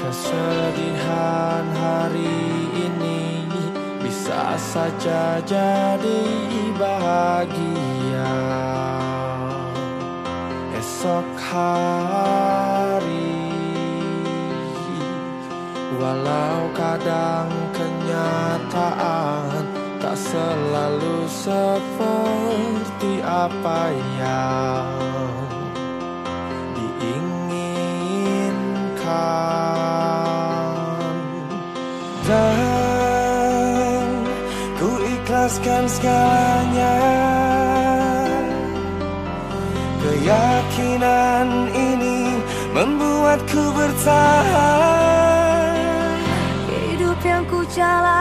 Kesedihan hari ini bisa saja jadi bahagia. Esok hari Walau kadang kenyataan tak selalu seperti apa yang ikhlaskan segalanya. Keyakinan ini membuatku bertahan. Hidup yang ku jalani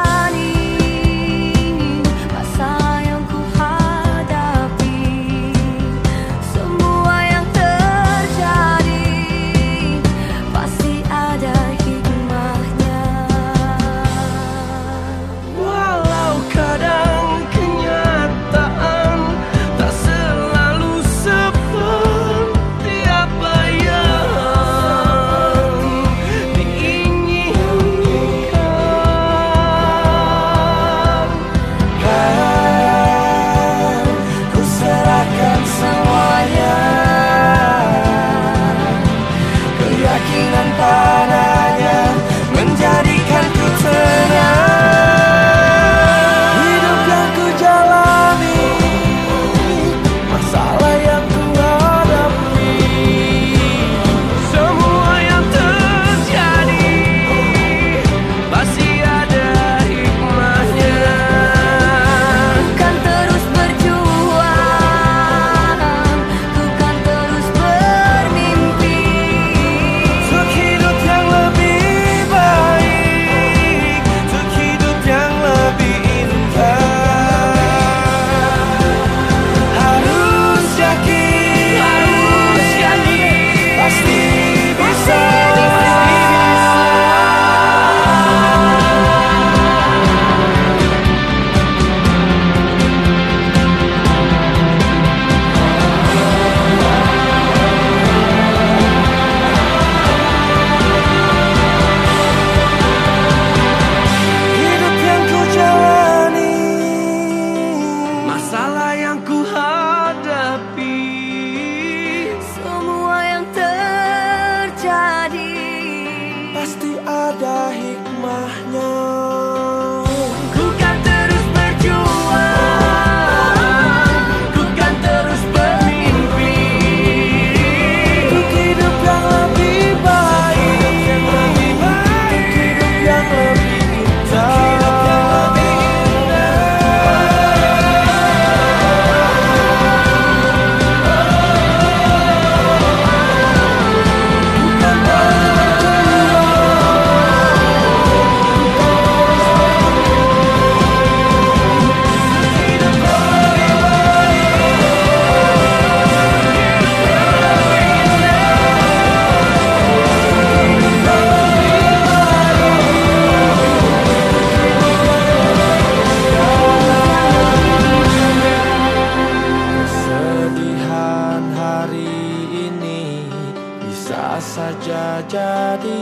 menjadi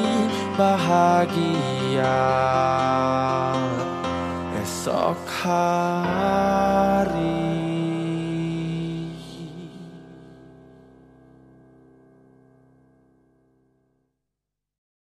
bahagia esok hari.